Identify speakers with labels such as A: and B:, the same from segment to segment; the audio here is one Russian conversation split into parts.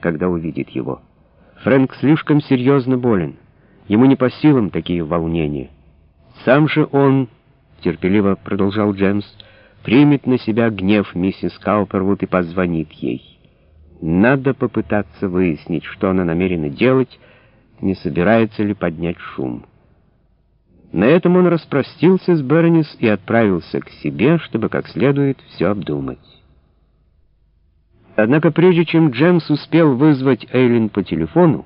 A: когда увидит его. Фрэнк слишком серьезно болен. Ему не по силам такие волнения. Сам же он, терпеливо продолжал Джемс, примет на себя гнев миссис Каупервуд и позвонит ей. Надо попытаться выяснить, что она намерена делать, не собирается ли поднять шум. На этом он распростился с Бернис и отправился к себе, чтобы как следует все обдумать. Однако прежде чем Джемс успел вызвать Эйлин по телефону,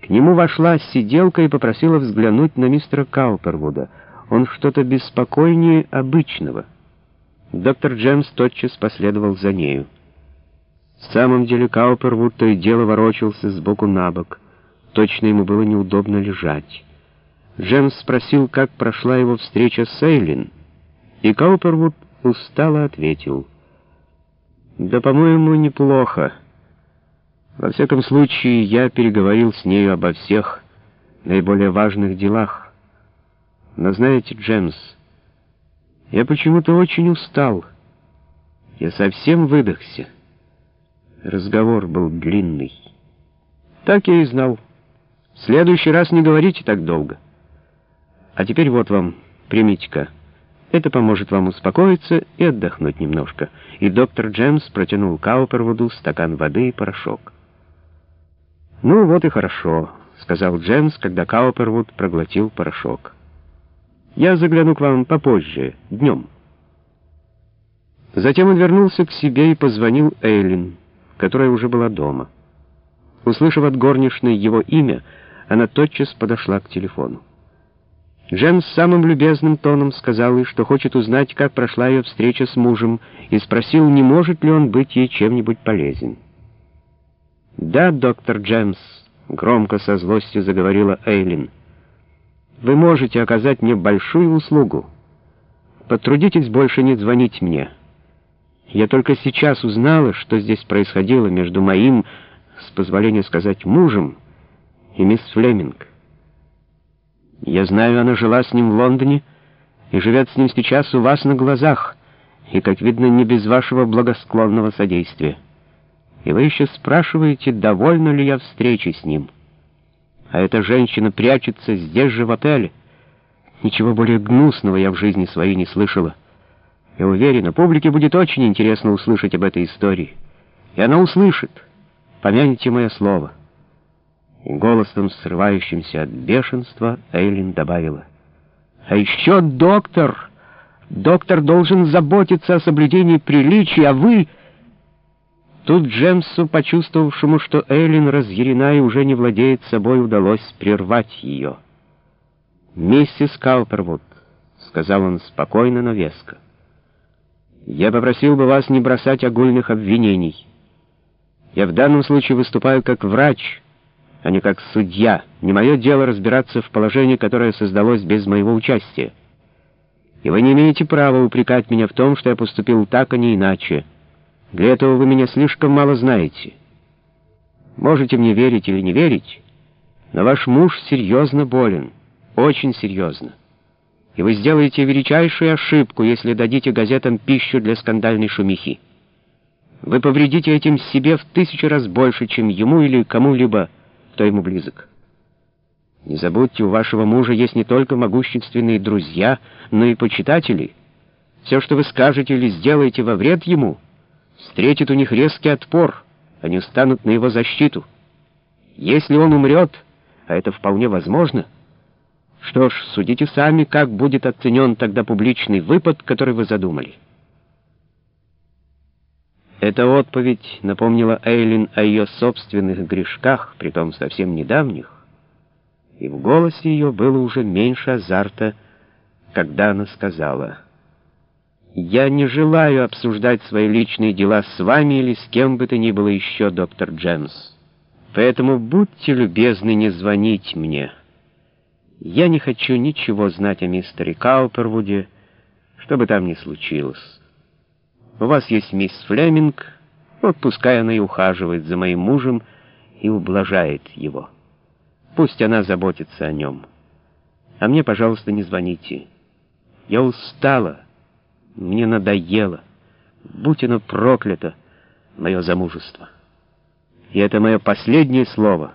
A: к нему вошла сиделка и попросила взглянуть на мистера Каупервуда. Он что-то беспокойнее обычного. Доктор Джемс тотчас последовал за нею. В самом деле Каупервуд то и дело ворочался сбоку на бок. Точно ему было неудобно лежать. Джемс спросил, как прошла его встреча с Эйлин, и Каупервуд устало ответил. «Да, по-моему, неплохо. Во всяком случае, я переговорил с нею обо всех наиболее важных делах. Но знаете, Джемс, я почему-то очень устал. Я совсем выдохся. Разговор был длинный. Так я и знал. В следующий раз не говорите так долго». А теперь вот вам, примите-ка. Это поможет вам успокоиться и отдохнуть немножко. И доктор Джемс протянул Каупервуду стакан воды и порошок. «Ну вот и хорошо», — сказал Джемс, когда Каупервуд проглотил порошок. «Я загляну к вам попозже, днем». Затем он вернулся к себе и позвонил Эйлин, которая уже была дома. Услышав от горничной его имя, она тотчас подошла к телефону. Джен с самым любезным тоном сказал ей, что хочет узнать, как прошла ее встреча с мужем, и спросил, не может ли он быть ей чем-нибудь полезен. «Да, доктор Джемс», — громко со злостью заговорила Эйлин, — «вы можете оказать мне большую услугу. Потрудитесь больше не звонить мне. Я только сейчас узнала, что здесь происходило между моим, с позволения сказать, мужем и мисс Флеминг. Я знаю, она жила с ним в Лондоне и живет с ним сейчас у вас на глазах, и, как видно, не без вашего благосклонного содействия. И вы еще спрашиваете, довольна ли я встречей с ним. А эта женщина прячется здесь же, в отеле. Ничего более гнусного я в жизни своей не слышала. Я уверена, публике будет очень интересно услышать об этой истории. И она услышит. Помяните мое слово. Голосом, срывающимся от бешенства, Эйлин добавила. «А еще доктор! Доктор должен заботиться о соблюдении приличий, а вы...» Тут Джемсу, почувствовавшему, что Эйлин разъярена и уже не владеет собой, удалось прервать ее. «Миссис Каупервуд», — сказал он спокойно, но веско, — «я попросил бы вас не бросать огульных обвинений. Я в данном случае выступаю как врач» а не как судья. Не мое дело разбираться в положении, которое создалось без моего участия. И вы не имеете права упрекать меня в том, что я поступил так, а не иначе. Для этого вы меня слишком мало знаете. Можете мне верить или не верить, но ваш муж серьезно болен, очень серьезно. И вы сделаете величайшую ошибку, если дадите газетам пищу для скандальной шумихи. Вы повредите этим себе в тысячу раз больше, чем ему или кому-либо, кто ему близок. Не забудьте, у вашего мужа есть не только могущественные друзья, но и почитатели. Все, что вы скажете или сделаете во вред ему, встретит у них резкий отпор, они станут на его защиту. Если он умрет, а это вполне возможно, что ж, судите сами, как будет оценен тогда публичный выпад, который вы задумали. Эта отповедь напомнила Эйлин о ее собственных грешках, притом совсем недавних, и в голосе ее было уже меньше азарта, когда она сказала, «Я не желаю обсуждать свои личные дела с вами или с кем бы то ни было еще, доктор Джемс, поэтому будьте любезны не звонить мне. Я не хочу ничего знать о мистере Каупервуде, что бы там ни случилось». У вас есть мисс Флеминг, вот пускай она и ухаживает за моим мужем и ублажает его. Пусть она заботится о нем. А мне, пожалуйста, не звоните. Я устала, мне надоело. Будь оно проклято, мое замужество». И это мое последнее слово.